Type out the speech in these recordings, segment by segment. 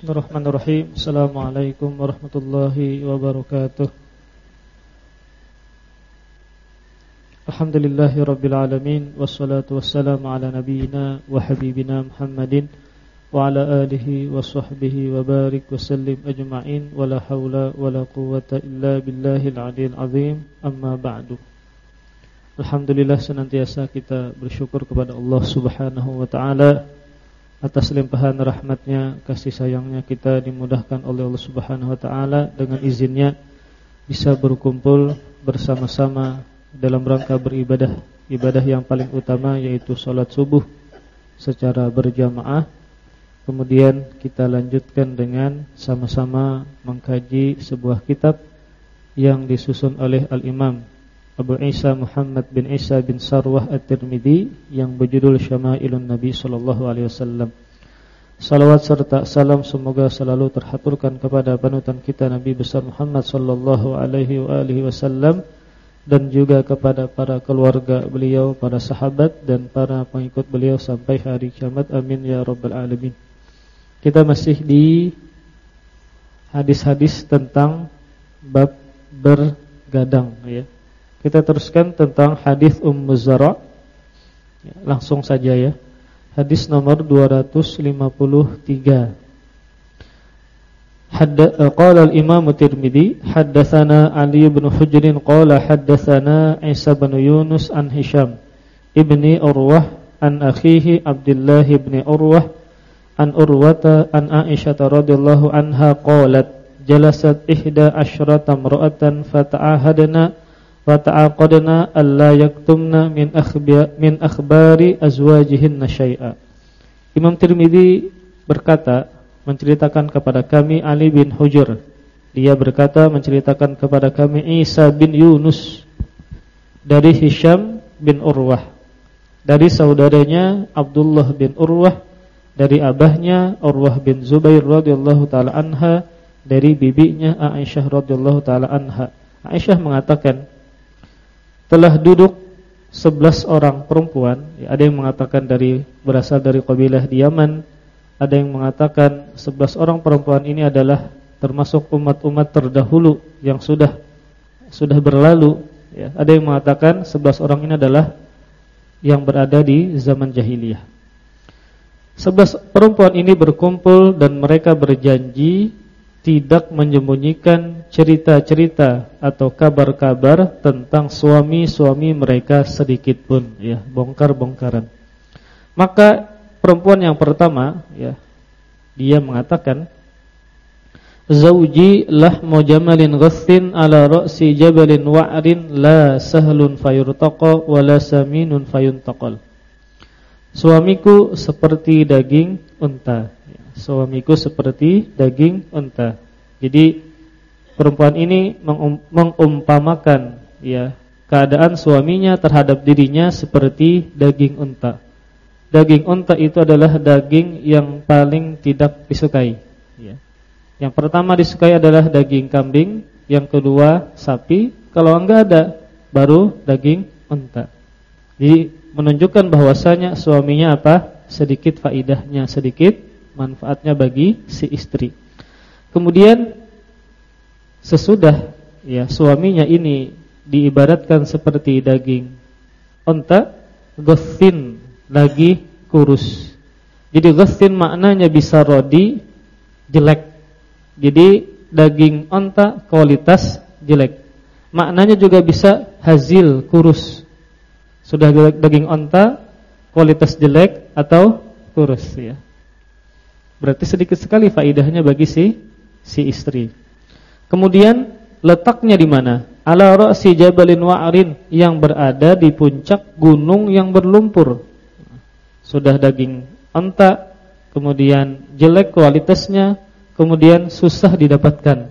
Bismillahirrahmanirrahim. Assalamualaikum warahmatullahi wabarakatuh. Alhamdulillahi rabbil alamin wassalatu wassalamu ala nabiyyina wa habibina Muhammadin wa ala alihi wa sahbihi wa barik wa sallim ajma'in wa la hawla wa la quwwata illa billahil aliyil azim amma ba'du. Alhamdulillah senantiasa kita bersyukur kepada Allah Subhanahu wa taala atas limpahan rahmatnya, kasih sayangnya kita dimudahkan oleh Allah Subhanahu wa taala dengan izinnya bisa berkumpul bersama-sama dalam rangka beribadah, ibadah yang paling utama yaitu salat subuh secara berjamaah. Kemudian kita lanjutkan dengan sama-sama mengkaji sebuah kitab yang disusun oleh Al-Imam Abu Isa Muhammad bin Isa bin Sarwah At-Tirmidzi yang berjudul Syama'ilun Nabi sallallahu alaihi wasallam. Salawat serta salam semoga selalu terhaturkan kepada panutan kita Nabi besar Muhammad sallallahu alaihi wasallam dan juga kepada para keluarga beliau, para sahabat dan para pengikut beliau sampai hari kiamat. Amin ya rabbal alamin. Kita masih di hadis-hadis tentang bab bergadang ya. Kita teruskan tentang hadis Ummu Zara. Ya, langsung saja ya. Hadis nomor 253. Hadda eh, qala al-Imam Tirmizi haddatsana Ali bin Hujr qala haddatsana Isa bin Yunus an Hisham ibni Urwah an akhihi Abdullah ibn Urwah an Urwata an Aisyah radhiyallahu anha qalat jalasat ihda asyrata imra'atan fata'ahadna wa ta'aqadna alla yaktumna min min akhbari azwajihinna syai'a. Imam Tirmizi berkata menceritakan kepada kami Ali bin Hujr. Dia berkata menceritakan kepada kami Isa bin Yunus dari Hisham bin Urwah. Dari saudaranya Abdullah bin Urwah, dari abahnya Urwah bin Zubair radhiyallahu taala anha, dari bibinya Aisyah radhiyallahu taala anha. Aisyah mengatakan telah duduk 11 orang perempuan, ya, ada yang mengatakan dari berasal dari kabilah di Yaman, ada yang mengatakan 11 orang perempuan ini adalah termasuk umat-umat terdahulu yang sudah sudah berlalu, ya. Ada yang mengatakan 11 orang ini adalah yang berada di zaman jahiliyah. 11 perempuan ini berkumpul dan mereka berjanji tidak menyembunyikan cerita-cerita atau kabar-kabar tentang suami-suami mereka sedikit pun ya, bongkar-bongkaran. Maka perempuan yang pertama ya, dia mengatakan Zauji lah mujamalin ghassin ala ra'si jabalin wa'rin la sahlun fayurtaqa wa la saminun fayuntaqal. Suamiku seperti daging unta suamiku seperti daging unta. Jadi perempuan ini mengumpamakan ya keadaan suaminya terhadap dirinya seperti daging unta. Daging unta itu adalah daging yang paling tidak disukai. Ya. Yang pertama disukai adalah daging kambing, yang kedua sapi, kalau enggak ada baru daging unta. Jadi menunjukkan bahwasanya suaminya apa? Sedikit faidahnya, sedikit manfaatnya bagi si istri. Kemudian sesudah ya suaminya ini diibaratkan seperti daging onta, ghassin lagi kurus. Jadi ghassin maknanya bisa rodi jelek. Jadi daging onta kualitas jelek. Maknanya juga bisa hazil kurus. Sudah daging onta kualitas jelek atau kurus ya. Berarti sedikit sekali faidahnya bagi si si istri. Kemudian letaknya di mana? Ala ra'si jabalin wa'rin yang berada di puncak gunung yang berlumpur. Sudah daging onta, kemudian jelek kualitasnya, kemudian susah didapatkan.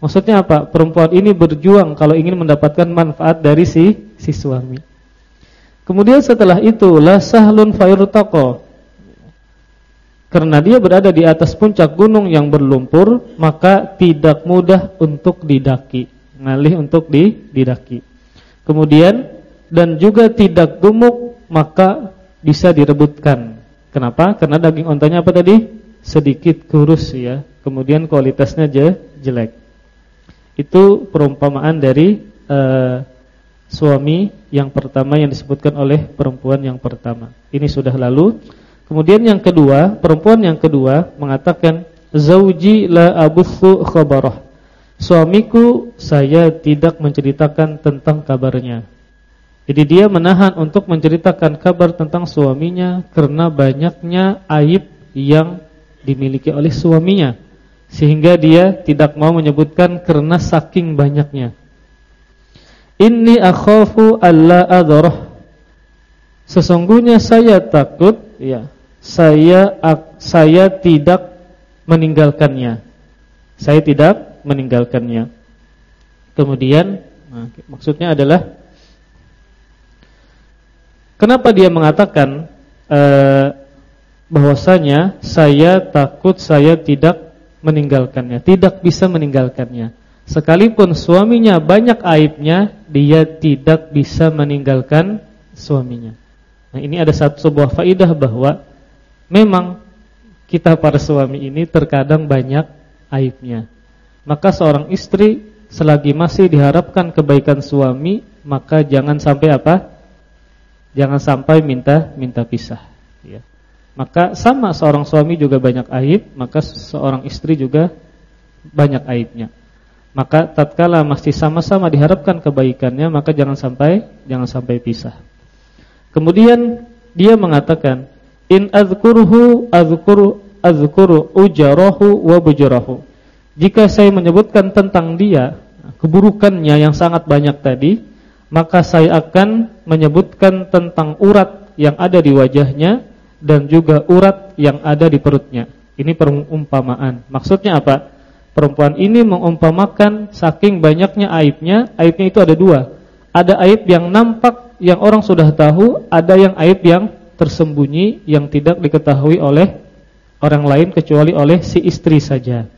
Maksudnya apa? Perempuan ini berjuang kalau ingin mendapatkan manfaat dari si si suami. Kemudian setelah itu la sahlun fayurtaqa karena dia berada di atas puncak gunung yang berlumpur, maka tidak mudah untuk didaki, ngalih untuk di, didaki. Kemudian dan juga tidak gemuk, maka bisa direbutkan. Kenapa? Karena daging ontanya apa tadi? sedikit kurus ya, kemudian kualitasnya je, jelek. Itu perumpamaan dari uh, suami yang pertama yang disebutkan oleh perempuan yang pertama. Ini sudah lalu. Kemudian yang kedua, perempuan yang kedua mengatakan zauji la abuthu khabarah. Suamiku saya tidak menceritakan tentang kabarnya. Jadi dia menahan untuk menceritakan kabar tentang suaminya karena banyaknya aib yang dimiliki oleh suaminya. Sehingga dia tidak mau menyebutkan karena saking banyaknya. Inni akhafu alla adrah. Sesungguhnya saya takut ya, saya saya tidak meninggalkannya. Saya tidak meninggalkannya. Kemudian nah, maksudnya adalah kenapa dia mengatakan eh, bahwasanya saya takut saya tidak meninggalkannya, tidak bisa meninggalkannya. Sekalipun suaminya banyak aibnya, dia tidak bisa meninggalkan suaminya. Nah, ini ada satu sebuah faidah bahwa memang kita para suami ini terkadang banyak aibnya. Maka seorang istri selagi masih diharapkan kebaikan suami, maka jangan sampai apa? Jangan sampai minta minta pisah, ya. Maka sama seorang suami juga banyak aib, maka seorang istri juga banyak aibnya. Maka tatkala masih sama-sama diharapkan kebaikannya maka jangan sampai jangan sampai pisah. Kemudian dia mengatakan in azkuruhu azkuru azkuru ujarahu wa bujarahu. Jika saya menyebutkan tentang dia keburukannya yang sangat banyak tadi, maka saya akan menyebutkan tentang urat yang ada di wajahnya dan juga urat yang ada di perutnya. Ini perumpamaan. Maksudnya apa? Perempuan ini mengumpamakan saking banyaknya aibnya, aibnya itu ada dua. Ada aib yang nampak yang orang sudah tahu, ada yang aib yang tersembunyi yang tidak diketahui oleh orang lain kecuali oleh si istri saja.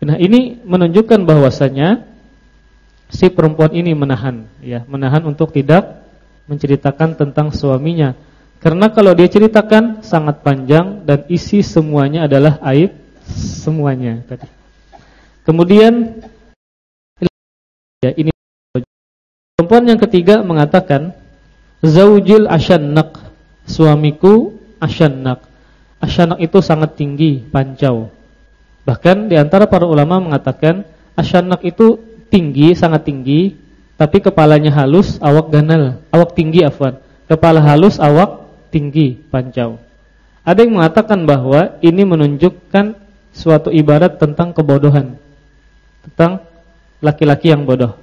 Nah, ini menunjukkan bahwasanya si perempuan ini menahan ya, menahan untuk tidak menceritakan tentang suaminya. Karena kalau dia ceritakan sangat panjang dan isi semuanya adalah aib semuanya. Kemudian ya ini perempuan yang ketiga mengatakan zaujil asyannak suamiku asyannak asyannak itu sangat tinggi pancau bahkan di antara para ulama mengatakan asyannak itu tinggi sangat tinggi tapi kepalanya halus awak ganal. Awak tinggi afwan. Kepala halus awak tinggi pancau ada yang mengatakan bahwa ini menunjukkan suatu ibarat tentang kebodohan. Tentang laki-laki yang bodoh.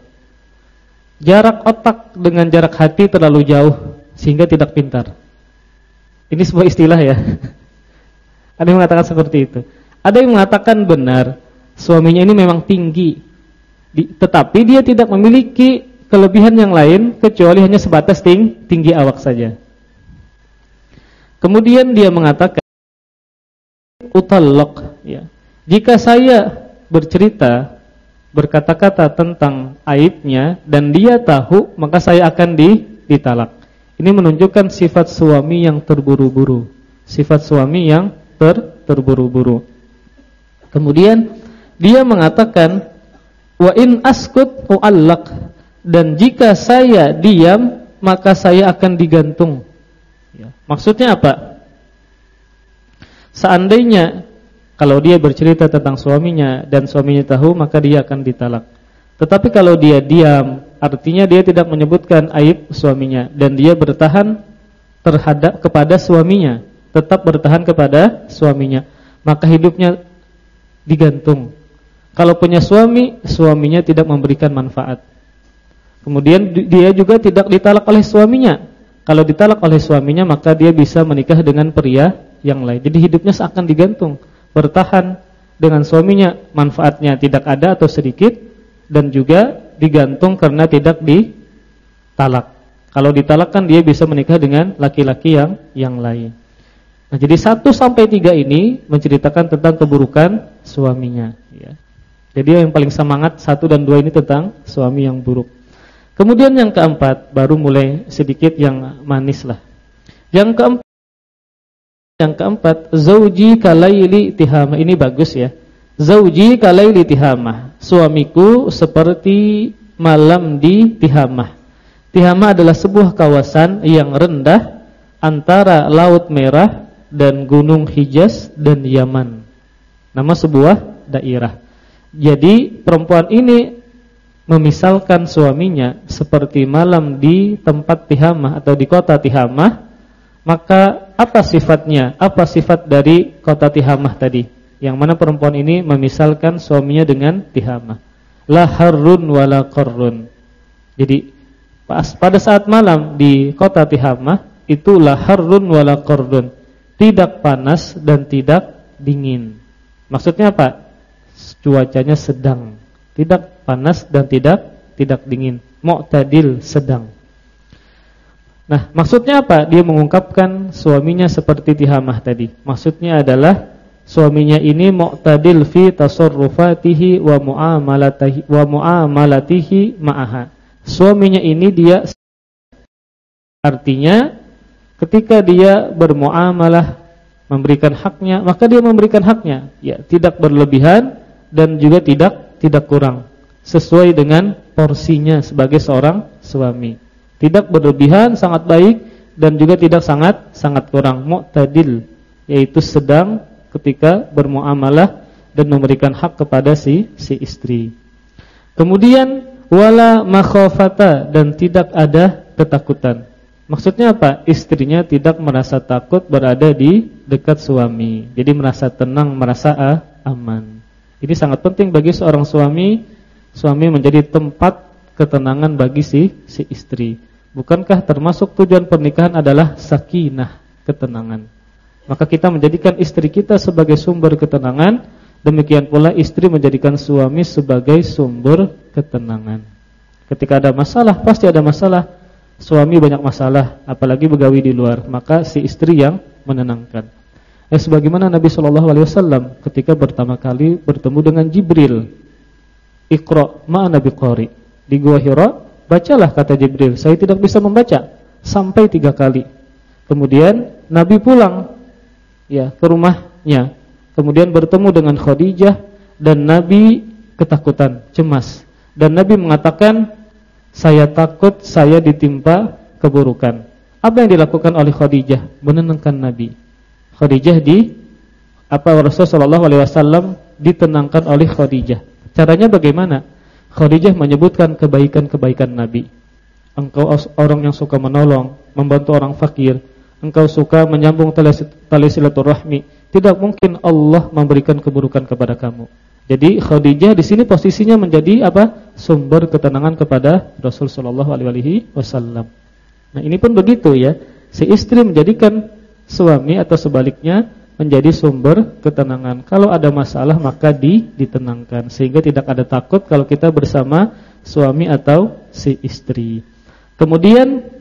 Jarak otak dengan jarak hati terlalu jauh sehingga tidak pintar. Ini sebuah istilah ya. Ada yang mengatakan seperti itu. Ada yang mengatakan benar, suaminya ini memang tinggi. tetapi dia tidak memiliki kelebihan yang lain kecuali hanya sebatas ting, tinggi awak saja. Kemudian dia mengatakan utallaq ya. Jika saya bercerita berkata-kata tentang aibnya dan dia tahu, maka saya akan di, ditalak. Ini menunjukkan sifat suami yang terburu-buru, sifat suami yang ter, terburu-buru. Kemudian dia mengatakan wa in askut uallak dan jika saya diam maka saya akan digantung. Ya. Maksudnya apa? Seandainya kalau dia bercerita tentang suaminya dan suaminya tahu maka dia akan ditalak. Tetapi kalau dia diam, artinya dia tidak menyebutkan aib suaminya dan dia bertahan terhadap kepada suaminya, tetap bertahan kepada suaminya, maka hidupnya digantung. Kalau punya suami, suaminya tidak memberikan manfaat. Kemudian dia juga tidak ditalak oleh suaminya. Kalau ditalak oleh suaminya, maka dia bisa menikah dengan pria yang lain. Jadi hidupnya seakan digantung bertahan dengan suaminya manfaatnya tidak ada atau sedikit dan juga digantung karena tidak ditalak. Kalau ditalakkan dia bisa menikah dengan laki-laki yang yang lain. Nah, jadi 1 sampai 3 ini menceritakan tentang keburukan suaminya ya. Jadi yang paling semangat 1 dan 2 ini tentang suami yang buruk. Kemudian yang keempat baru mulai sedikit yang manis lah. Yang keempat yang keempat, zauji kalaili tihama. Ini bagus ya. Zauji kalaili tihama. Suamiku seperti malam di Tihamah. Tihamah adalah sebuah kawasan yang rendah antara Laut Merah dan Gunung Hijaz dan Yaman. Nama sebuah daerah. Jadi perempuan ini memisalkan suaminya seperti malam di tempat Tihamah atau di kota Tihamah, maka apa sifatnya? Apa sifat dari kota Tihamah tadi? Yang mana perempuan ini memisalkan suaminya dengan Tihamah. La harrun wala qarrun. Jadi pas pada saat malam di kota Tihamah itu la harrun wala qarrun tidak panas dan tidak dingin. Maksudnya apa? Cuacanya sedang, tidak panas dan tidak tidak dingin, mu'tadil sedang. Nah, maksudnya apa? Dia mengungkapkan suaminya seperti Tihamah tadi. Maksudnya adalah suaminya ini mu'tadil fi tasarrufatihi wa muamalatihi wa muamalatihi ma'aha. Suaminya ini dia artinya ketika dia bermuamalah memberikan haknya, maka dia memberikan haknya, ya, tidak berlebihan dan juga tidak tidak kurang, sesuai dengan porsinya sebagai seorang suami. Tidak berlebihan, sangat baik dan juga tidak sangat sangat kurang, mu'tadil, yaitu sedang ketika bermuamalah dan memberikan hak kepada si si istri. Kemudian wala makhafata dan tidak ada ketakutan. Maksudnya apa? Istrinya tidak merasa takut berada di dekat suami. Jadi merasa tenang, merasa ah, aman. Ini sangat penting bagi seorang suami, suami menjadi tempat ketenangan bagi si si istri. Bukankah termasuk tujuan pernikahan adalah sakinah, ketenangan. Maka kita menjadikan istri kita sebagai sumber ketenangan, demikian pula istri menjadikan suami sebagai sumber ketenangan. Ketika ada masalah, pasti ada masalah suami banyak masalah, apalagi begawi di luar, maka si istri yang menenangkan. Eh sebagaimana Nabi Shallallahu alaihi wasallam ketika pertama kali bertemu dengan Jibril. Iqra ma Nabi qari. Di Gua Hira, bacalah kata Jibril. Saya tidak bisa membaca sampai tiga kali. Kemudian Nabi pulang ya ke rumahnya. Kemudian bertemu dengan Khadijah dan Nabi ketakutan, cemas. Dan Nabi mengatakan saya takut saya ditimpa keburukan. Apa yang dilakukan oleh Khadijah? Menenangkan Nabi. Khadijah di apa Rasulullah SAW ditenangkan oleh Khadijah. Caranya bagaimana? Khadijah menyebutkan kebaikan-kebaikan Nabi. Engkau orang yang suka menolong, membantu orang fakir. Engkau suka menyambung tali silaturahmi. Tidak mungkin Allah memberikan keburukan kepada kamu. Jadi Khadijah di sini posisinya menjadi apa? Sumber ketenangan kepada Rasul sallallahu alaihi wasallam. Nah, ini pun begitu ya. Si istri menjadikan suami atau sebaliknya menjadi sumber ketenangan. Kalau ada masalah maka di ditenangkan sehingga tidak ada takut kalau kita bersama suami atau si istri. Kemudian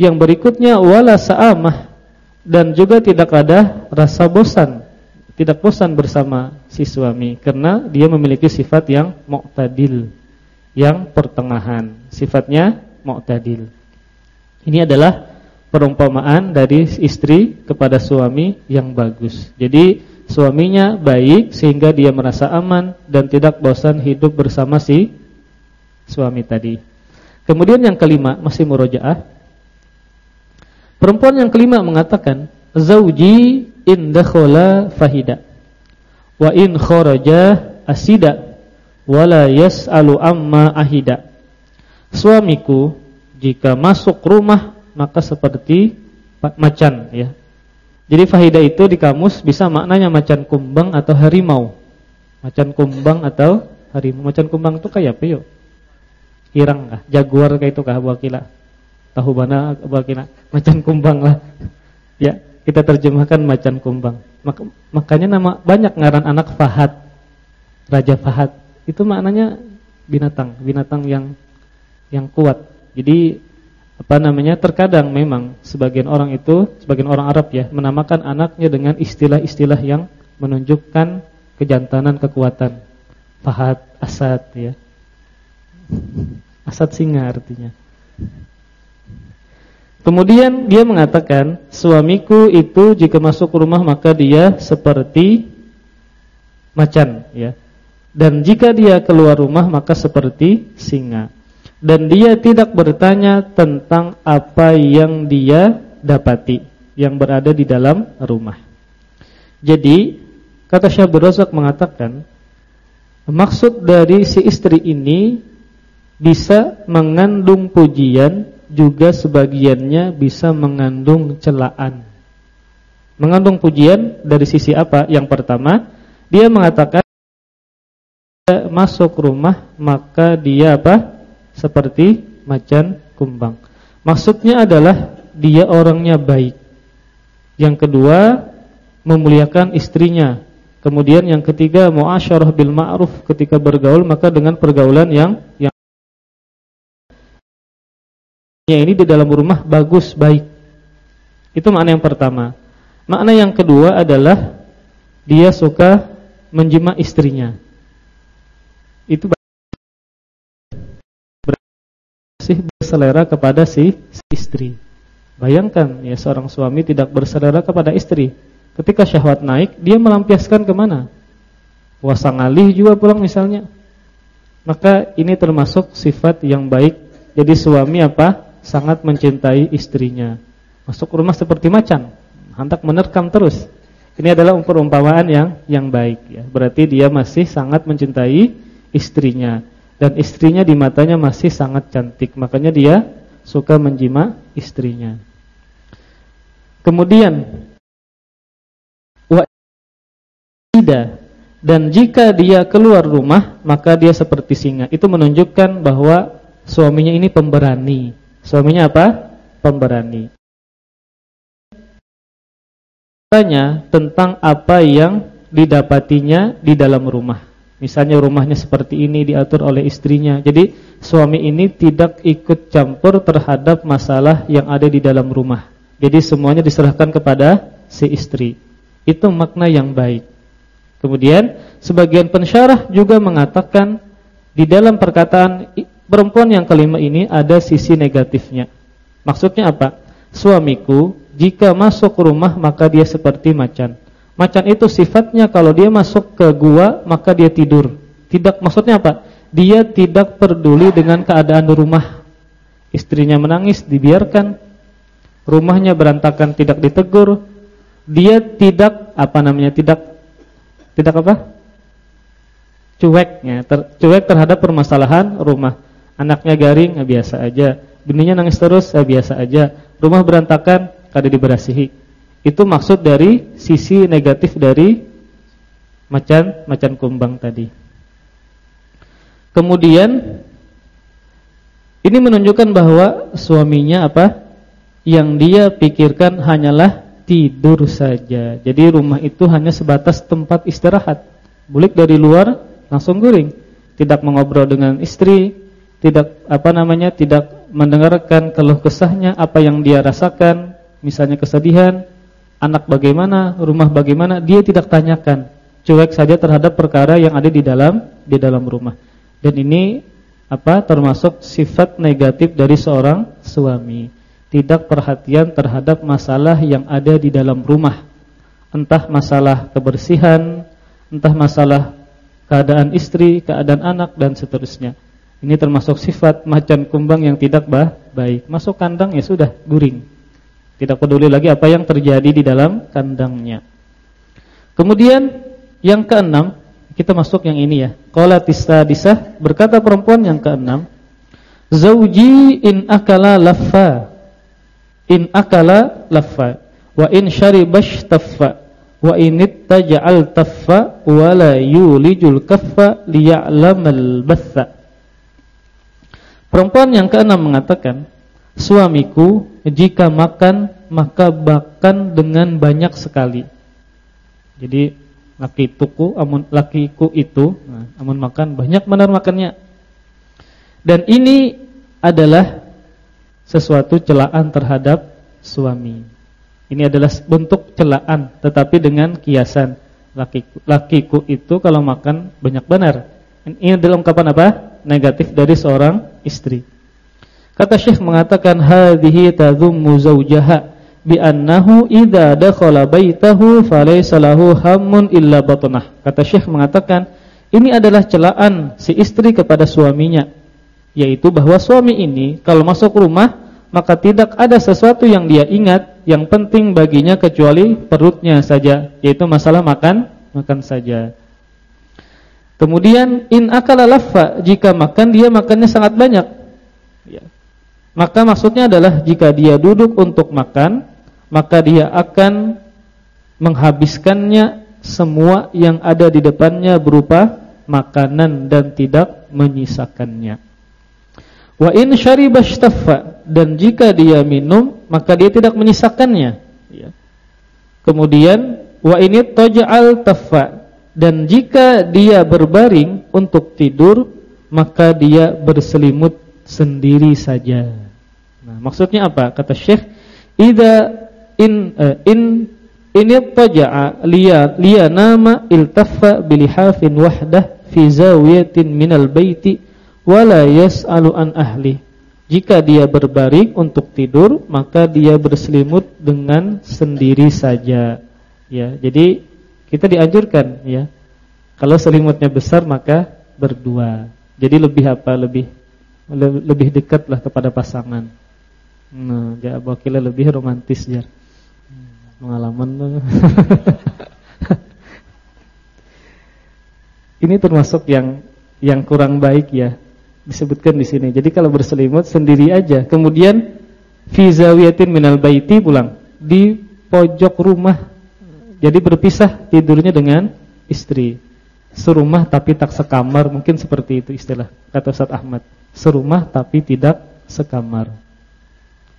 yang berikutnya wala sa'amah dan juga tidak ada rasa bosan tidak bosan bersama si suami karena dia memiliki sifat yang mu'tadil, yang pertengahan. Sifatnya mu'tadil. Ini adalah perumpamaan dari istri kepada suami yang bagus. Jadi suaminya baik sehingga dia merasa aman dan tidak bosan hidup bersama si suami tadi. Kemudian yang kelima masih murojaah. Perempuan yang kelima mengatakan, "Zauji in dakhala fahida wa in kharaja asida wala yas'alu amma ahida. Suamiku jika masuk rumah maka seperti macan ya. Jadi fahida itu di kamus bisa maknanya macan kumbang atau harimau. Macan kumbang atau harimau. Macan kumbang itu kayak apa yuk? Kirang kah? Jaguar kayak itu kah wakila tahu mana wakila macan kumbang lah ya kita terjemahkan macan kumbang. Mak makanya nama banyak ngaran anak Fahad. Raja Fahad. Itu maknanya binatang, binatang yang yang kuat. Jadi apa namanya? Terkadang memang sebagian orang itu, sebagian orang Arab ya, menamakan anaknya dengan istilah-istilah yang menunjukkan kejantanan, kekuatan. Fahad, Asad ya. Asad singa artinya. Kemudian dia mengatakan, suamiku itu jika masuk rumah maka dia seperti macan, ya. Dan jika dia keluar rumah maka seperti singa. Dan dia tidak bertanya tentang apa yang dia dapati yang berada di dalam rumah. Jadi, kata Syabir Razak mengatakan, maksud dari si istri ini bisa mengandung pujian juga sebagiannya bisa mengandung celaan. Mengandung pujian dari sisi apa? Yang pertama, dia mengatakan masuk rumah maka dia apa? Seperti macan kumbang. Maksudnya adalah dia orangnya baik. Yang kedua, memuliakan istrinya. Kemudian yang ketiga, muasyarah bil ma'ruf ketika bergaul maka dengan pergaulan yang yang ini di dalam rumah bagus, baik. Itu makna yang pertama. Makna yang kedua adalah dia suka menjima istrinya. Itu masih berselera kepada si istri. Bayangkan ya seorang suami tidak berselera kepada istri. Ketika syahwat naik, dia melampiaskan ke mana? Puasa ngalih juga pulang misalnya. Maka ini termasuk sifat yang baik. Jadi suami apa? Sangat mencintai istrinya. Masuk rumah seperti macan, hendak menerkam terus. Ini adalah perumpamaan yang yang baik ya. Berarti dia masih sangat mencintai istrinya dan istrinya di matanya masih sangat cantik. Makanya dia suka menjima istrinya. Kemudian wa dan jika dia keluar rumah maka dia seperti singa. Itu menunjukkan bahwa suaminya ini pemberani Suaminya apa? Pemberani. Tanya tentang apa yang didapatinya di dalam rumah. Misalnya rumahnya seperti ini diatur oleh istrinya. Jadi suami ini tidak ikut campur terhadap masalah yang ada di dalam rumah. Jadi semuanya diserahkan kepada si istri. Itu makna yang baik. Kemudian sebagian pensyarah juga mengatakan di dalam perkataan perempuan yang kelima ini ada sisi negatifnya. Maksudnya apa? Suamiku jika masuk rumah maka dia seperti macan. Macan itu sifatnya kalau dia masuk ke gua maka dia tidur. Tidak maksudnya apa? Dia tidak peduli dengan keadaan rumah. Istrinya menangis dibiarkan. Rumahnya berantakan tidak ditegur. Dia tidak apa namanya? Tidak tidak apa? Cueknya, ter, cuek terhadap permasalahan rumah. Anaknya garing, ya biasa aja. Bininya nangis terus, ya biasa aja. Rumah berantakan, kada diberasihi. Itu maksud dari sisi negatif dari macan macan kumbang tadi. Kemudian ini menunjukkan bahwa suaminya apa? Yang dia pikirkan hanyalah tidur saja. Jadi rumah itu hanya sebatas tempat istirahat. Bulik dari luar langsung guring. Tidak mengobrol dengan istri, tidak apa namanya tidak mendengarkan keluh kesahnya apa yang dia rasakan misalnya kesedihan anak bagaimana rumah bagaimana dia tidak tanyakan. Cuek saja terhadap perkara yang ada di dalam di dalam rumah. Dan ini apa termasuk sifat negatif dari seorang suami. Tidak perhatian terhadap masalah yang ada di dalam rumah. Entah masalah kebersihan entah masalah keadaan istri keadaan anak dan seterusnya ini termasuk sifat macan kumbang yang tidak bah, baik. Masuk kandang ya sudah guring. Tidak peduli lagi apa yang terjadi di dalam kandangnya. Kemudian yang keenam, kita masuk yang ini ya. Qala disah berkata perempuan yang keenam, "Zauji in akala laffa." In akala laffa wa in syaribash taffa wa in ittaja'al taffa wa la yulijul kaffa liya'lamal batha. Perempuan yang keenam mengatakan, suamiku jika makan maka makan dengan banyak sekali. Jadi laki tuku, amun lakiku itu, nah, amun makan banyak benar makannya. Dan ini adalah sesuatu celaan terhadap suami. Ini adalah bentuk celaan, tetapi dengan kiasan. Lakiku, lakiku itu kalau makan banyak benar. Ini adalah ungkapan apa? Negatif dari seorang istri. Kata Syekh mengatakan hadhihi tadhummu zawjaha bi annahu idza dakhala baitahu falaysa lahu hammun illa batnah. Kata Syekh mengatakan ini adalah celaan si istri kepada suaminya yaitu bahwa suami ini kalau masuk rumah maka tidak ada sesuatu yang dia ingat yang penting baginya kecuali perutnya saja yaitu masalah makan makan saja. Kemudian in akala laffa jika makan dia makannya sangat banyak. Ya. Maka maksudnya adalah jika dia duduk untuk makan, maka dia akan menghabiskannya semua yang ada di depannya berupa makanan dan tidak menyisakannya. Wa in syariba dan jika dia minum maka dia tidak menyisakannya. Ya. Kemudian wa ini taj'al taffa dan jika dia berbaring untuk tidur maka dia berselimut sendiri saja. Nah, maksudnya apa? Kata Syekh, "Idza in uh, in taja'a liya liya nama iltaffa bilihafin wahdah fi zawiyatin minal baiti wala yas'alu an ahli." Jika dia berbaring untuk tidur, maka dia berselimut dengan sendiri saja. Ya, jadi kita dianjurkan ya. Kalau selimutnya besar maka berdua. Jadi lebih apa? Lebih lebih dekatlah kepada pasangan. Nah, dia wakilnya lebih romantis ya. Pengalaman. Ini termasuk yang yang kurang baik ya. Disebutkan di sini. Jadi kalau berselimut sendiri aja. Kemudian fi zawiyatin minal baiti pulang di pojok rumah. Jadi berpisah tidurnya dengan istri. Serumah tapi tak sekamar, mungkin seperti itu istilah kata Ustaz Ahmad serumah tapi tidak sekamar.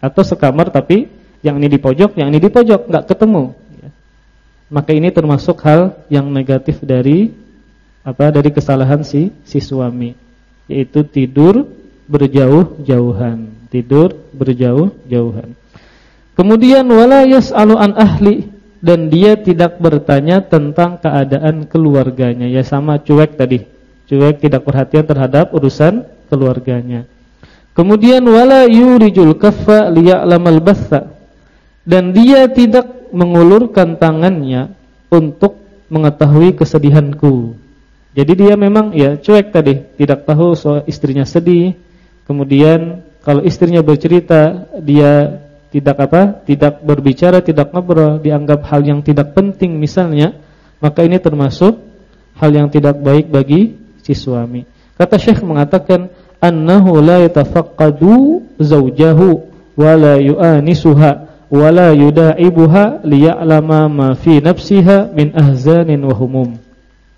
Atau sekamar tapi yang ini di pojok, yang ini di pojok, nggak ketemu. Maka ini termasuk hal yang negatif dari apa? Dari kesalahan si si suami, yaitu tidur berjauh-jauhan, tidur berjauh-jauhan. Kemudian wala yas'alu an ahli dan dia tidak bertanya tentang keadaan keluarganya. Ya sama cuek tadi. Cuek tidak perhatian terhadap urusan keluarganya. Kemudian wala yurijul kaffa liya'lamal batha. Dan dia tidak mengulurkan tangannya untuk mengetahui kesedihanku. Jadi dia memang ya cuek tadi, tidak tahu soal istrinya sedih. Kemudian kalau istrinya bercerita, dia tidak apa? Tidak berbicara, tidak ngobrol, dianggap hal yang tidak penting misalnya, maka ini termasuk hal yang tidak baik bagi si suami. Kata Syekh mengatakan annahu la yatafaqqadu zawjahu wa la yu'anisuha wa la yuda'ibuha liya'lama ma fi nafsiha min ahzanin wa humum.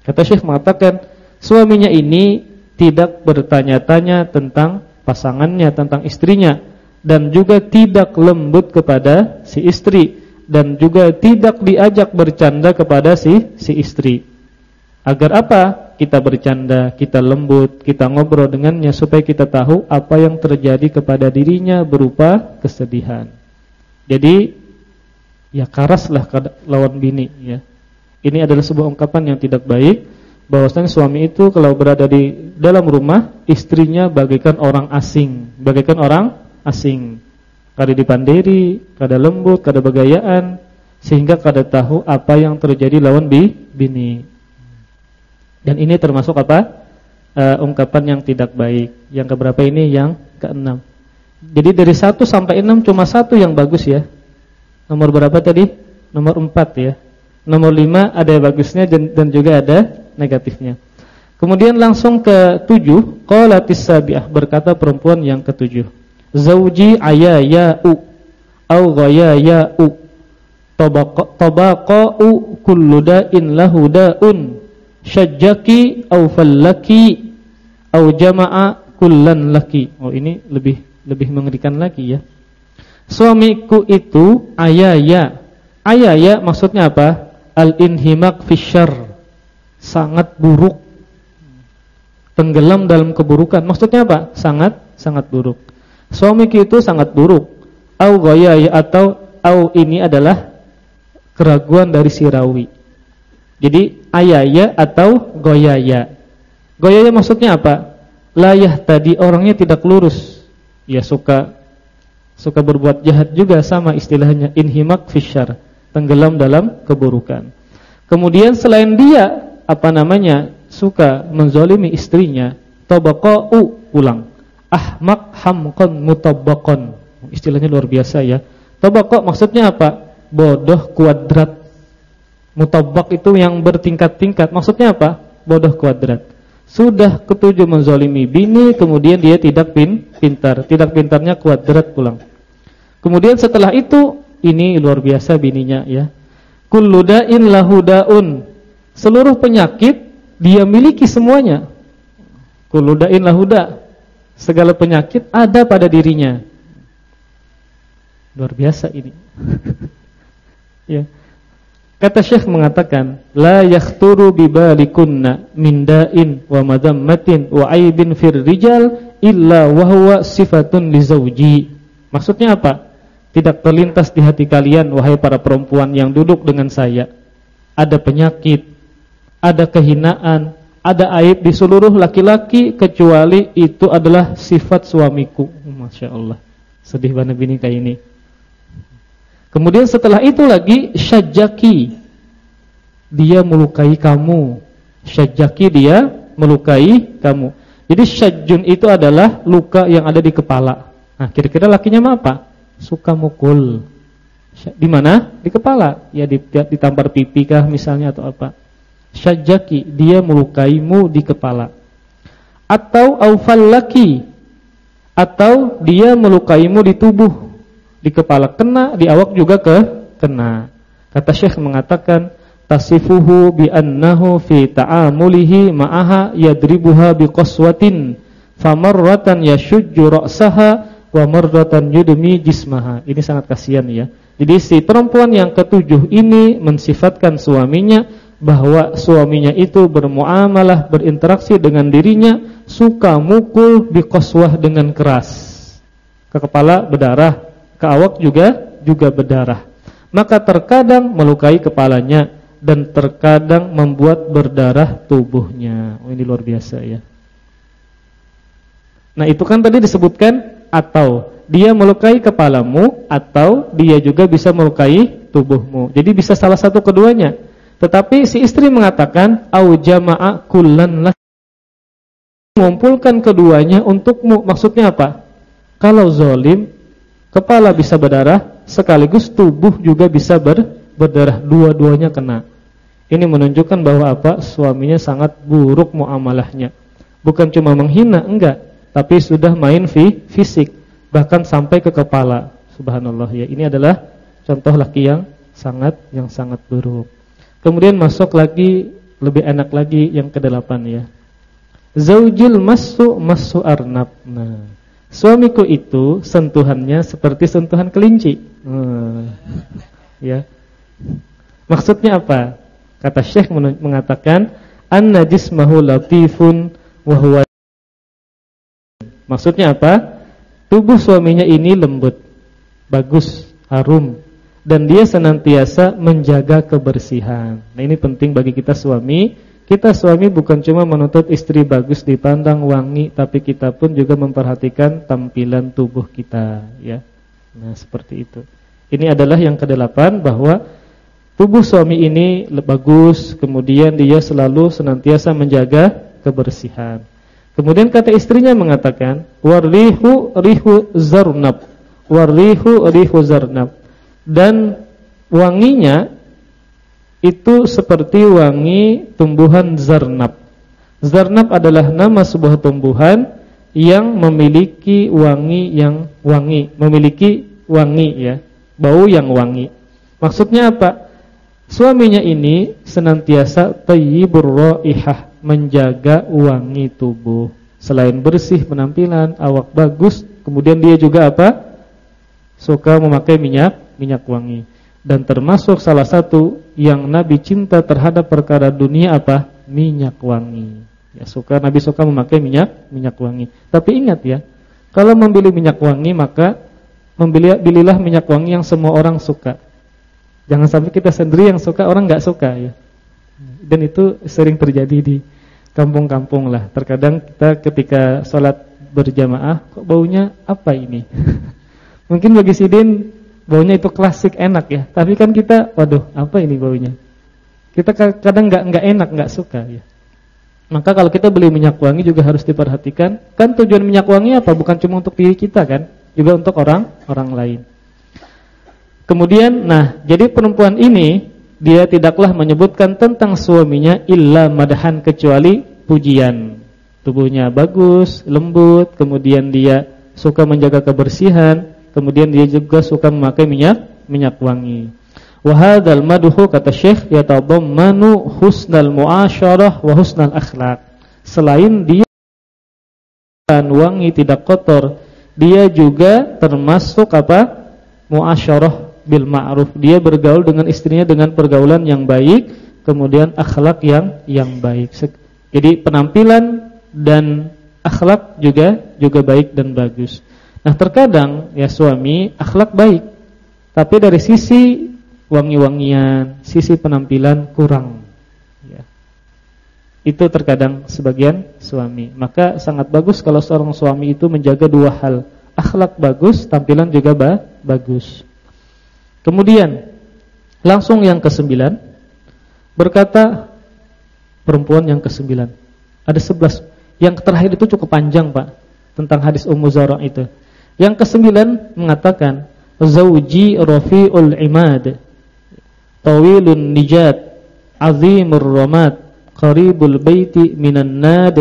Kata Syekh mengatakan suaminya ini tidak bertanya-tanya tentang pasangannya, tentang istrinya dan juga tidak lembut kepada si istri dan juga tidak diajak bercanda kepada si si istri. Agar apa? kita bercanda, kita lembut, kita ngobrol dengannya supaya kita tahu apa yang terjadi kepada dirinya berupa kesedihan. Jadi ya karaslah lawan bini ya. Ini adalah sebuah ungkapan yang tidak baik bahwasanya suami itu kalau berada di dalam rumah istrinya bagaikan orang asing, bagaikan orang asing. Kada dipandiri, kada lembut, kada begayaan sehingga kada tahu apa yang terjadi lawan bi bini. Dan ini termasuk apa? Uh, ungkapan yang tidak baik. Yang keberapa ini? Yang keenam. Jadi dari satu sampai enam cuma satu yang bagus ya. Nomor berapa tadi? Nomor empat ya. Nomor lima ada bagusnya dan, juga ada negatifnya. Kemudian langsung ke tujuh. Qalatis sabiah berkata perempuan yang ketujuh. Zauji ayaya'u au ghayaya'u tabaqa'u kullu da'in lahu da'un syajjaki au fallaki au jama'a kullan laki. Oh ini lebih lebih mengerikan lagi ya. Suamiku itu ayaya. Ayaya maksudnya apa? Al-inhimak fisyar. Sangat buruk. Tenggelam dalam keburukan. Maksudnya apa? Sangat sangat buruk. Suamiku itu sangat buruk. Au ghayaya atau au ini adalah keraguan dari si rawi. Jadi ayaya atau goyaya. Goyaya maksudnya apa? Layah tadi orangnya tidak lurus. Ya suka suka berbuat jahat juga sama istilahnya inhimak fisyar, tenggelam dalam keburukan. Kemudian selain dia apa namanya suka menzalimi istrinya, tabaqa'u ulang. Ahmak hamqan mutabaqan. Istilahnya luar biasa ya. Tabaqa maksudnya apa? Bodoh kuadrat. Mutabak itu yang bertingkat-tingkat. Maksudnya apa? Bodoh kuadrat. Sudah ketujuh menzalimi bini, kemudian dia tidak pin, pintar. Tidak pintarnya kuadrat pulang. Kemudian setelah itu, ini luar biasa bininya ya. Kullu da'in lahu. Seluruh penyakit dia miliki semuanya. Kullu da'in. Segala penyakit ada pada dirinya. Luar biasa ini. ya. Kata Syekh mengatakan, la yakhturu bi balikunna min da'in wa madammatin wa aibin fir rijal illa wa huwa sifatun li zawji. Maksudnya apa? Tidak terlintas di hati kalian wahai para perempuan yang duduk dengan saya. Ada penyakit, ada kehinaan, ada aib di seluruh laki-laki kecuali itu adalah sifat suamiku. Masya Allah. Sedih banget bini kayak ini. Kemudian setelah itu lagi syajaki. Dia melukai kamu. Syajaki dia melukai kamu. Jadi syajun itu adalah luka yang ada di kepala. Nah, kira-kira lakinya apa? Suka mukul. Di mana? Di kepala. Ya ditampar pipi kah misalnya atau apa? Syajaki, dia melukaimu di kepala. Atau aufallaki atau dia melukaimu di tubuh di kepala kena, di awak juga ke kena. Kata Syekh mengatakan tasifuhu bi annahu fi ta'amulihi ma'aha yadribuha bi qaswatin famarratan yashujju ra'saha wa marratan yudmi jismaha. Ini sangat kasihan ya. Jadi si perempuan yang ketujuh ini mensifatkan suaminya bahwa suaminya itu bermuamalah, berinteraksi dengan dirinya, suka mukul bi qaswah dengan keras. Ke kepala berdarah, ke awak juga juga berdarah. Maka terkadang melukai kepalanya dan terkadang membuat berdarah tubuhnya. Oh, ini luar biasa ya. Nah, itu kan tadi disebutkan atau dia melukai kepalamu atau dia juga bisa melukai tubuhmu. Jadi bisa salah satu keduanya. Tetapi si istri mengatakan au jama'a kullan mengumpulkan keduanya untukmu. Maksudnya apa? Kalau zolim Kepala bisa berdarah, sekaligus tubuh juga bisa ber, berdarah, dua-duanya kena. Ini menunjukkan bahwa apa? Suaminya sangat buruk muamalahnya. Bukan cuma menghina, enggak, tapi sudah main fi, fisik, bahkan sampai ke kepala. Subhanallah ya. Ini adalah contoh laki yang sangat yang sangat buruk. Kemudian masuk lagi lebih enak lagi yang kedelapan ya. Zaujil masu masu arnab. Nah, Suamiku itu sentuhannya seperti sentuhan kelinci. Hmm. Ya. Maksudnya apa? Kata Syekh mengatakan an jismahu latifun wa huwa Maksudnya apa? Tubuh suaminya ini lembut, bagus, harum dan dia senantiasa menjaga kebersihan. Nah, ini penting bagi kita suami kita suami bukan cuma menuntut istri bagus dipandang wangi, tapi kita pun juga memperhatikan tampilan tubuh kita, ya. Nah, seperti itu. Ini adalah yang kedelapan bahwa tubuh suami ini bagus, kemudian dia selalu senantiasa menjaga kebersihan. Kemudian kata istrinya mengatakan, "Warihu rihu zarnab." Warihu rihu zarnab. Dan wanginya itu seperti wangi tumbuhan zarnab. Zarnab adalah nama sebuah tumbuhan yang memiliki wangi yang wangi, memiliki wangi ya, bau yang wangi. Maksudnya apa? Suaminya ini senantiasa thayyibur raihah, menjaga wangi tubuh. Selain bersih penampilan, awak bagus, kemudian dia juga apa? Suka memakai minyak minyak wangi. Dan termasuk salah satu yang Nabi cinta terhadap perkara dunia apa? Minyak wangi. Ya, suka Nabi suka memakai minyak minyak wangi. Tapi ingat ya, kalau membeli minyak wangi maka membeli bililah minyak wangi yang semua orang suka. Jangan sampai kita sendiri yang suka, orang nggak suka ya. Dan itu sering terjadi di kampung-kampung lah. Terkadang kita ketika sholat berjamaah kok baunya apa ini? Mungkin bagi Sidin baunya itu klasik enak ya, tapi kan kita waduh, apa ini baunya? Kita kadang nggak nggak enak, nggak suka ya. Maka kalau kita beli minyak wangi juga harus diperhatikan, kan tujuan minyak wangi apa? Bukan cuma untuk diri kita kan, juga untuk orang orang lain. Kemudian, nah, jadi perempuan ini dia tidaklah menyebutkan tentang suaminya illa madahan kecuali pujian. Tubuhnya bagus, lembut, kemudian dia suka menjaga kebersihan, kemudian dia juga suka memakai minyak minyak wangi. Wa hadzal madhu kata Syekh yatadammanu husnal muasyarah wa husnal akhlak. Selain dia dan wangi tidak kotor, dia juga termasuk apa? muasyarah bil ma'ruf. Dia bergaul dengan istrinya dengan pergaulan yang baik, kemudian akhlak yang yang baik. Jadi penampilan dan akhlak juga juga baik dan bagus. Nah, terkadang ya suami akhlak baik, tapi dari sisi wangi-wangian, sisi penampilan kurang. Ya. Itu terkadang sebagian suami. Maka sangat bagus kalau seorang suami itu menjaga dua hal, akhlak bagus, tampilan juga ba bagus. Kemudian langsung yang kesembilan berkata perempuan yang kesembilan. Ada sebelas. Yang terakhir itu cukup panjang pak tentang hadis Ummu Zarah itu. Yang kesembilan mengatakan Zawji rafi'ul imad Tawilun nijat Azimur ramad Qaribul baiti minan nad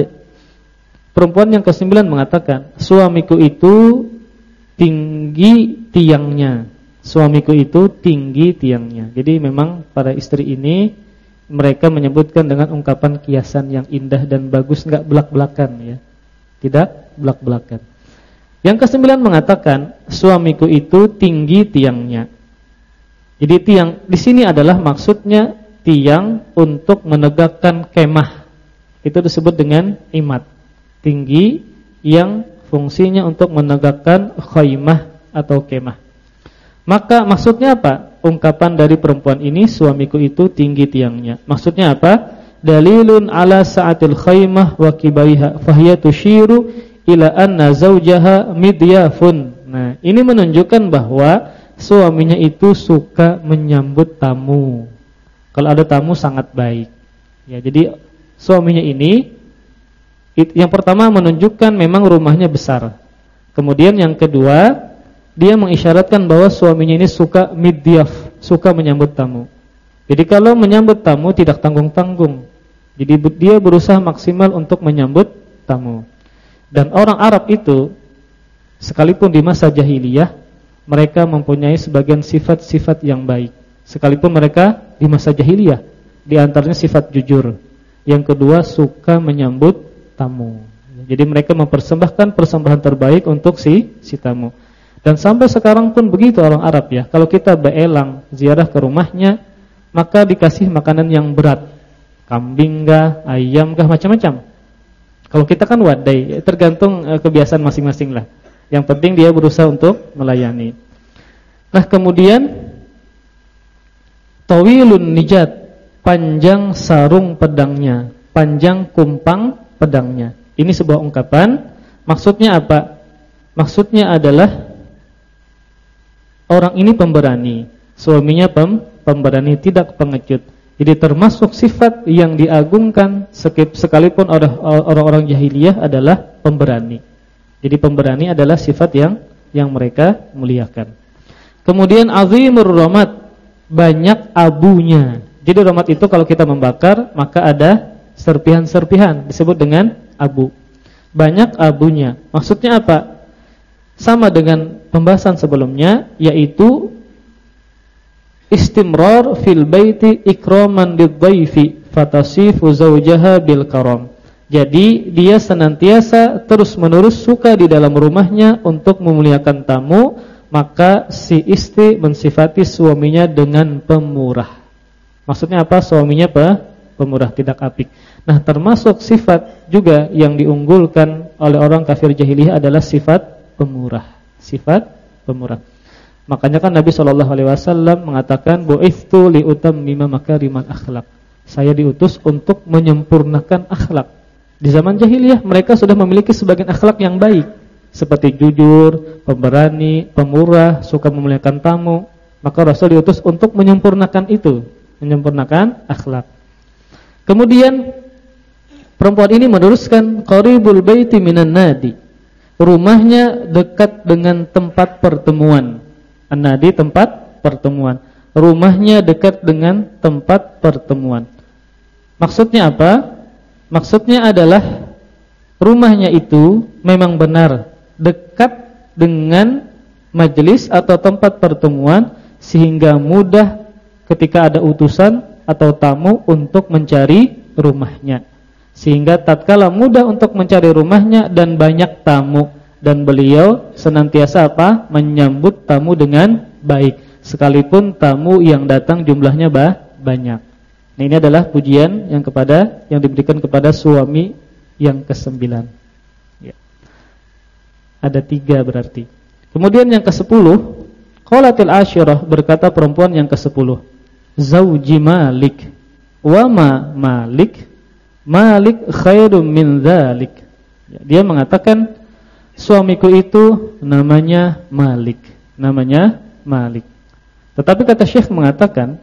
Perempuan yang kesembilan mengatakan Suamiku itu tinggi tiangnya suamiku itu tinggi tiangnya. Jadi memang para istri ini mereka menyebutkan dengan ungkapan kiasan yang indah dan bagus enggak belak-belakan ya. Tidak belak-belakan. Yang kesembilan mengatakan suamiku itu tinggi tiangnya. Jadi tiang di sini adalah maksudnya tiang untuk menegakkan kemah. Itu disebut dengan imat. Tinggi yang fungsinya untuk menegakkan khaymah atau kemah. Maka maksudnya apa? Ungkapan dari perempuan ini suamiku itu tinggi tiangnya. Maksudnya apa? Dalilun ala sa'atil khaymah wa kibaiha fahiya tushiru ila anna zawjaha midyafun. Nah, ini menunjukkan bahwa suaminya itu suka menyambut tamu. Kalau ada tamu sangat baik. Ya, jadi suaminya ini yang pertama menunjukkan memang rumahnya besar. Kemudian yang kedua dia mengisyaratkan bahwa suaminya ini suka midyaf, suka menyambut tamu. Jadi kalau menyambut tamu tidak tanggung-tanggung. Jadi dia berusaha maksimal untuk menyambut tamu. Dan orang Arab itu sekalipun di masa jahiliyah mereka mempunyai sebagian sifat-sifat yang baik. Sekalipun mereka di masa jahiliyah di antaranya sifat jujur. Yang kedua suka menyambut tamu. Jadi mereka mempersembahkan persembahan terbaik untuk si si tamu. Dan sampai sekarang pun begitu orang Arab ya. Kalau kita beelang ziarah ke rumahnya, maka dikasih makanan yang berat. Kambing kah, ayam kah, macam-macam. Kalau kita kan wadai, tergantung eh, kebiasaan masing-masing lah. Yang penting dia berusaha untuk melayani. Nah, kemudian tawilun nijat, panjang sarung pedangnya, panjang kumpang pedangnya. Ini sebuah ungkapan, maksudnya apa? Maksudnya adalah orang ini pemberani, suaminya pem, pemberani tidak pengecut. Jadi termasuk sifat yang diagungkan sekalipun orang-orang jahiliyah adalah pemberani. Jadi pemberani adalah sifat yang yang mereka muliakan. Kemudian azimur romat banyak abunya. Jadi romat itu kalau kita membakar maka ada serpihan-serpihan disebut dengan abu. Banyak abunya. Maksudnya apa? sama dengan pembahasan sebelumnya yaitu istimrar fil baiti ikraman lidhaifi fatasifu zawjaha bil karam. Jadi dia senantiasa terus-menerus suka di dalam rumahnya untuk memuliakan tamu, maka si istri mensifati suaminya dengan pemurah. Maksudnya apa? Suaminya apa? Pemurah, tidak apik. Nah, termasuk sifat juga yang diunggulkan oleh orang kafir jahiliyah adalah sifat pemurah, sifat pemurah. Makanya kan Nabi Shallallahu alaihi wasallam mengatakan bu'itsu li utammima makarimal akhlak. Saya diutus untuk menyempurnakan akhlak. Di zaman jahiliyah mereka sudah memiliki sebagian akhlak yang baik seperti jujur, pemberani, pemurah, suka memuliakan tamu. Maka Rasul diutus untuk menyempurnakan itu, menyempurnakan akhlak. Kemudian perempuan ini meneruskan qaribul baiti minan nadi. Rumahnya dekat dengan tempat pertemuan. An-nadi tempat pertemuan. Rumahnya dekat dengan tempat pertemuan. Maksudnya apa? Maksudnya adalah rumahnya itu memang benar dekat dengan majelis atau tempat pertemuan sehingga mudah ketika ada utusan atau tamu untuk mencari rumahnya. Sehingga tatkala mudah untuk mencari rumahnya dan banyak tamu dan beliau senantiasa apa? menyambut tamu dengan baik sekalipun tamu yang datang jumlahnya bah, banyak. Nah, ini adalah pujian yang kepada yang diberikan kepada suami yang kesembilan. Ya. Ada tiga berarti. Kemudian yang ke sepuluh, qalatil asyirah berkata perempuan yang ke sepuluh, zauji Malik wa ma Malik Malik khairum min dzalik. Ya, dia mengatakan suamiku itu namanya Malik, namanya Malik. Tetapi kata Syekh mengatakan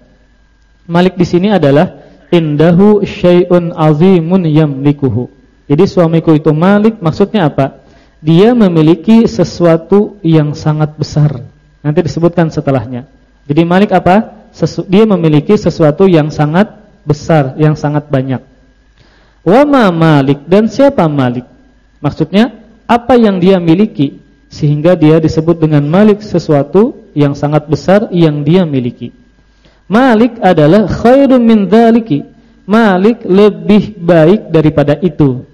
Malik di sini adalah indahu syai'un azimun yamlikuhu. Jadi suamiku itu Malik maksudnya apa? Dia memiliki sesuatu yang sangat besar. Nanti disebutkan setelahnya. Jadi Malik apa? Sesu dia memiliki sesuatu yang sangat besar, yang sangat banyak. Wama Malik dan siapa Malik? Maksudnya apa yang dia miliki sehingga dia disebut dengan Malik sesuatu yang sangat besar yang dia miliki. Malik adalah khairun min dzaliki. Malik lebih baik daripada itu.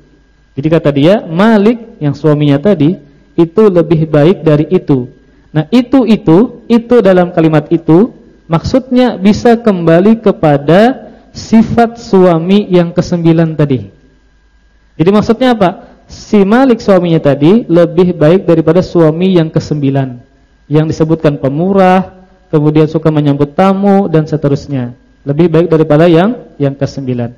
Jadi kata dia, Malik yang suaminya tadi itu lebih baik dari itu. Nah, itu itu itu dalam kalimat itu maksudnya bisa kembali kepada sifat suami yang kesembilan tadi. Jadi maksudnya apa? Si Malik suaminya tadi lebih baik daripada suami yang kesembilan. Yang disebutkan pemurah, kemudian suka menyambut tamu dan seterusnya. Lebih baik daripada yang yang kesembilan.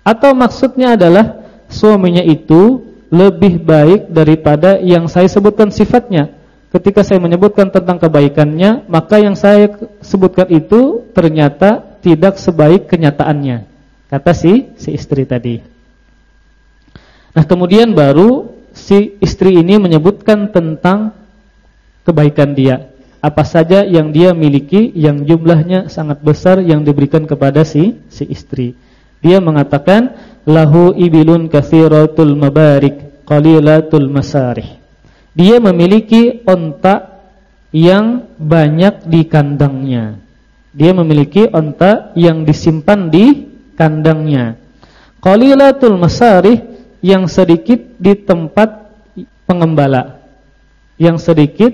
Atau maksudnya adalah suaminya itu lebih baik daripada yang saya sebutkan sifatnya. Ketika saya menyebutkan tentang kebaikannya, maka yang saya sebutkan itu ternyata tidak sebaik kenyataannya. Kata si si istri tadi. Nah, kemudian baru si istri ini menyebutkan tentang kebaikan dia. Apa saja yang dia miliki yang jumlahnya sangat besar yang diberikan kepada si si istri. Dia mengatakan lahu ibilun katsiratul mabarik qalilatul masarih. Dia memiliki onta yang banyak di kandangnya. Dia memiliki onta yang disimpan di kandangnya. Qalilatul masarih yang sedikit di tempat pengembala. Yang sedikit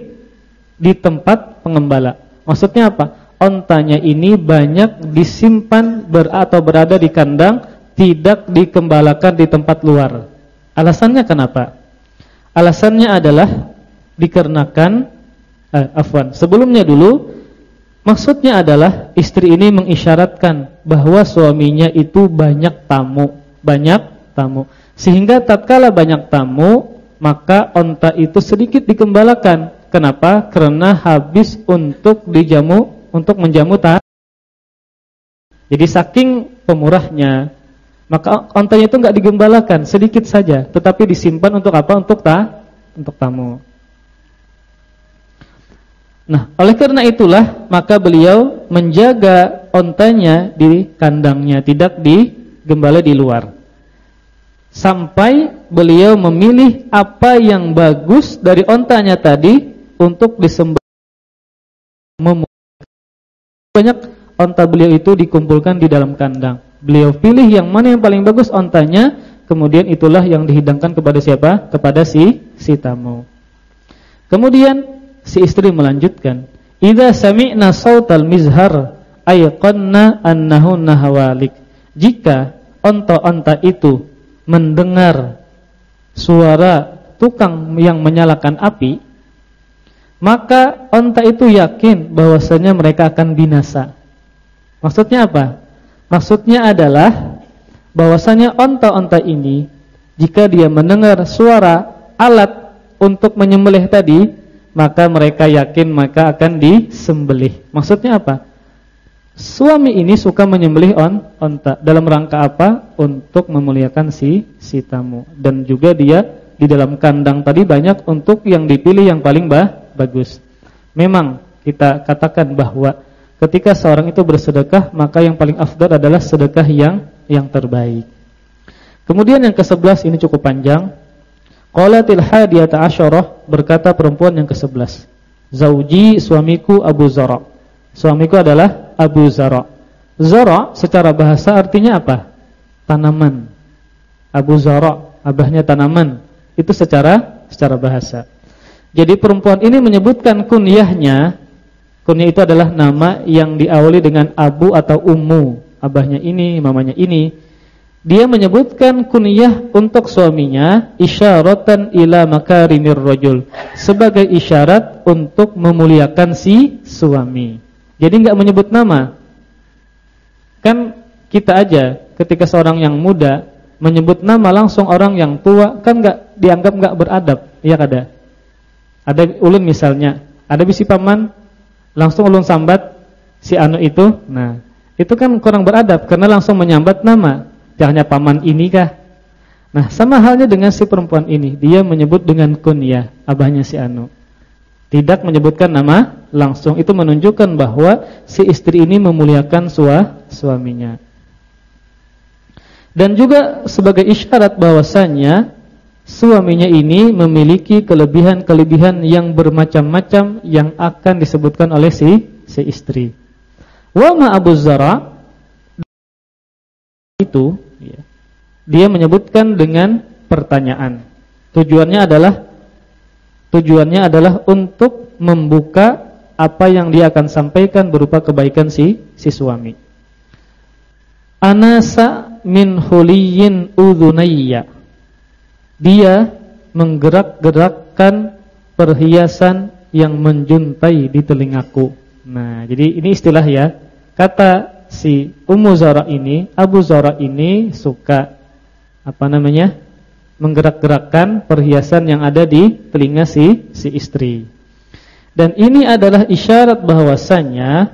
di tempat pengembala. Maksudnya apa? Ontanya ini banyak disimpan ber atau berada di kandang, tidak dikembalakan di tempat luar. Alasannya kenapa? Alasannya adalah dikarenakan eh, afwan, sebelumnya dulu Maksudnya adalah istri ini mengisyaratkan bahwa suaminya itu banyak tamu, banyak tamu. Sehingga tatkala banyak tamu, maka onta itu sedikit dikembalakan. Kenapa? Karena habis untuk dijamu, untuk menjamu tamu. Jadi saking pemurahnya, maka ontanya itu enggak digembalakan, sedikit saja, tetapi disimpan untuk apa? Untuk ta, untuk tamu. Nah, oleh karena itulah maka beliau menjaga ontanya di kandangnya, tidak digembala di luar. Sampai beliau memilih apa yang bagus dari ontanya tadi untuk disembah. Banyak onta beliau itu dikumpulkan di dalam kandang. Beliau pilih yang mana yang paling bagus ontanya, kemudian itulah yang dihidangkan kepada siapa? Kepada si si tamu. Kemudian si istri melanjutkan, "Idza sami'na sautal mizhar ayqanna annahu nahawalik." Jika onta-onta itu mendengar suara tukang yang menyalakan api, maka onta itu yakin bahwasanya mereka akan binasa. Maksudnya apa? Maksudnya adalah bahwasanya onta-onta ini jika dia mendengar suara alat untuk menyembelih tadi, maka mereka yakin maka akan disembelih. Maksudnya apa? Suami ini suka menyembelih on onta dalam rangka apa? Untuk memuliakan si si tamu dan juga dia di dalam kandang tadi banyak untuk yang dipilih yang paling bah, bagus. Memang kita katakan bahwa ketika seorang itu bersedekah maka yang paling afdal adalah sedekah yang yang terbaik. Kemudian yang ke-11 ini cukup panjang. Qalatil hadiyata asyarah berkata perempuan yang ke-11. Zauji suamiku Abu Zara. Suamiku adalah Abu Zara. Zara secara bahasa artinya apa? Tanaman. Abu Zara, abahnya tanaman. Itu secara secara bahasa. Jadi perempuan ini menyebutkan kunyahnya. Kunyah itu adalah nama yang diawali dengan abu atau ummu. Abahnya ini, mamanya ini dia menyebutkan kunyah untuk suaminya isyaratan ila makarimir rajul sebagai isyarat untuk memuliakan si suami. Jadi enggak menyebut nama. Kan kita aja ketika seorang yang muda menyebut nama langsung orang yang tua kan enggak dianggap enggak beradab, iya kada? Ada ulun misalnya, ada bisi paman langsung ulun sambat si anu itu. Nah, itu kan kurang beradab karena langsung menyambat nama. Jangannya paman ini kah? Nah, sama halnya dengan si perempuan ini. Dia menyebut dengan kunyah, abahnya si Anu. Tidak menyebutkan nama langsung. Itu menunjukkan bahwa si istri ini memuliakan sua, suaminya. Dan juga sebagai isyarat bahwasannya suaminya ini memiliki kelebihan-kelebihan yang bermacam-macam yang akan disebutkan oleh si si istri. Wa ma Abu Zara itu ya, dia menyebutkan dengan pertanyaan. Tujuannya adalah tujuannya adalah untuk membuka apa yang dia akan sampaikan berupa kebaikan si si suami. Anasa min huliyin udhunayya. Dia menggerak-gerakkan perhiasan yang menjuntai di telingaku. Nah, jadi ini istilah ya. Kata si Ummu Zara ini, Abu Zara ini suka apa namanya? menggerak-gerakkan perhiasan yang ada di telinga si si istri. Dan ini adalah isyarat bahwasannya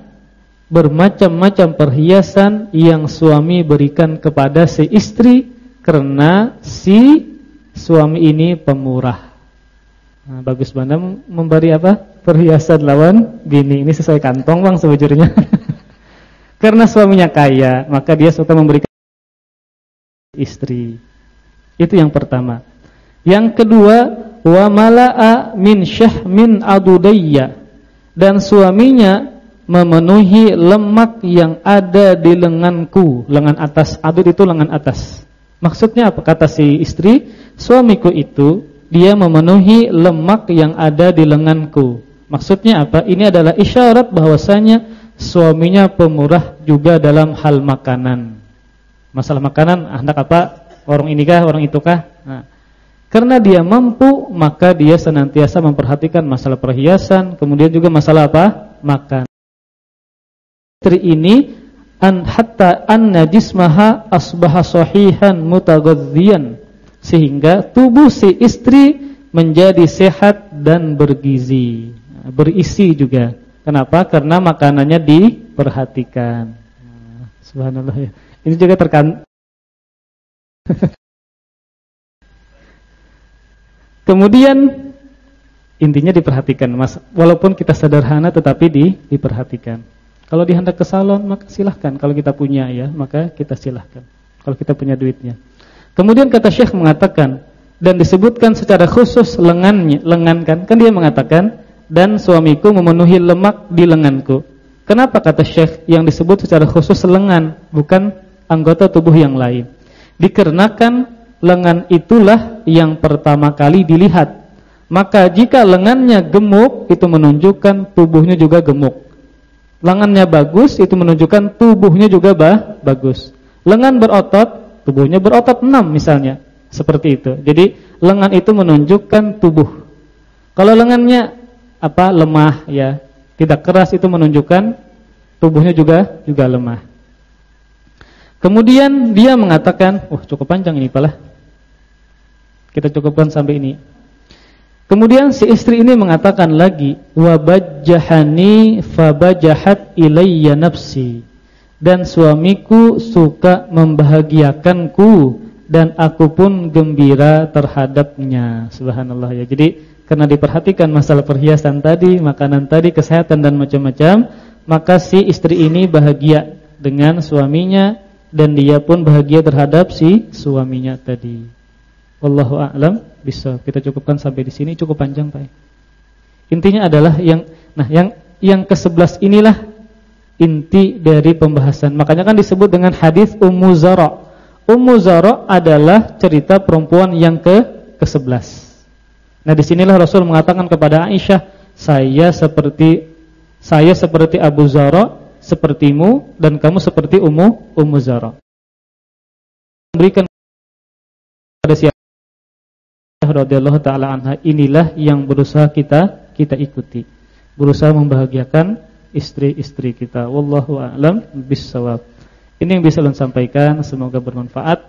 bermacam-macam perhiasan yang suami berikan kepada si istri karena si suami ini pemurah. Nah, bagus banget memberi apa? Perhiasan lawan bini. Ini sesuai kantong Bang sebujurnya. Karena suaminya kaya, maka dia suka memberikan istri. Itu yang pertama. Yang kedua, wa mala'a min syahmin adudayya. Dan suaminya memenuhi lemak yang ada di lenganku, lengan atas. Adud itu lengan atas. Maksudnya apa kata si istri? Suamiku itu dia memenuhi lemak yang ada di lenganku. Maksudnya apa? Ini adalah isyarat bahwasanya suaminya pemurah juga dalam hal makanan. Masalah makanan, hendak apa? Orang ini kah, orang itu kah? Nah, karena dia mampu, maka dia senantiasa memperhatikan masalah perhiasan, kemudian juga masalah apa? Makan. Istri ini an hatta anna jismaha asbaha sahihan mutaghadhiyan sehingga tubuh si istri menjadi sehat dan bergizi, berisi juga. Kenapa? Karena makanannya diperhatikan. subhanallah ya. Ini juga terkan Kemudian intinya diperhatikan, Mas. Walaupun kita sederhana tetapi di, diperhatikan. Kalau dihendak ke salon maka silahkan. Kalau kita punya ya, maka kita silahkan. Kalau kita punya duitnya. Kemudian kata Syekh mengatakan dan disebutkan secara khusus lengannya, lengan kan? Kan dia mengatakan dan suamiku memenuhi lemak di lenganku. Kenapa kata Syekh yang disebut secara khusus lengan, bukan anggota tubuh yang lain? Dikarenakan lengan itulah yang pertama kali dilihat. Maka jika lengannya gemuk, itu menunjukkan tubuhnya juga gemuk. Lengannya bagus, itu menunjukkan tubuhnya juga bah, bagus. Lengan berotot, tubuhnya berotot enam misalnya. Seperti itu. Jadi lengan itu menunjukkan tubuh. Kalau lengannya apa lemah ya, tidak keras itu menunjukkan tubuhnya juga juga lemah. Kemudian dia mengatakan, "Oh, cukup panjang ini pala." Kita cukupkan sampai ini. Kemudian si istri ini mengatakan lagi wabajjahani fabajahat ilayya nafsi. Dan suamiku suka membahagiakanku dan aku pun gembira terhadapnya. Subhanallah ya. Jadi karena diperhatikan masalah perhiasan tadi makanan tadi kesehatan dan macam-macam maka si istri ini bahagia dengan suaminya dan dia pun bahagia terhadap si suaminya tadi wallahu a'lam bisa kita cukupkan sampai di sini cukup panjang Pak. Intinya adalah yang nah yang yang ke-11 inilah inti dari pembahasan. Makanya kan disebut dengan hadis Ummu Zara. Ummu Zara adalah cerita perempuan yang ke ke-11. Nah, di sinilah Rasul mengatakan kepada Aisyah, "Saya seperti saya seperti Abu Zara, sepertimu dan kamu seperti Ummu Ummu Zara." Memberikan pada siapa radhiyallahu taala anha inilah yang berusaha kita kita ikuti. Berusaha membahagiakan istri-istri kita. Wallahu a'lam bissawab. Ini yang bisa ulun sampaikan, semoga bermanfaat.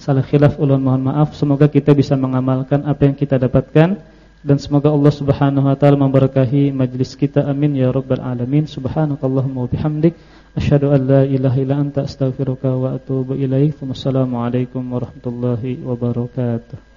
Salah khilaf ulun mohon maaf. Semoga kita bisa mengamalkan apa yang kita dapatkan dan semoga Allah Subhanahu wa taala memberkahi majlis kita. Amin ya rabbal alamin. Subhanakallahumma wa bihamdik asyhadu an la ilaha illa anta astaghfiruka wa atubu ilaik. Wassalamualaikum warahmatullahi wabarakatuh.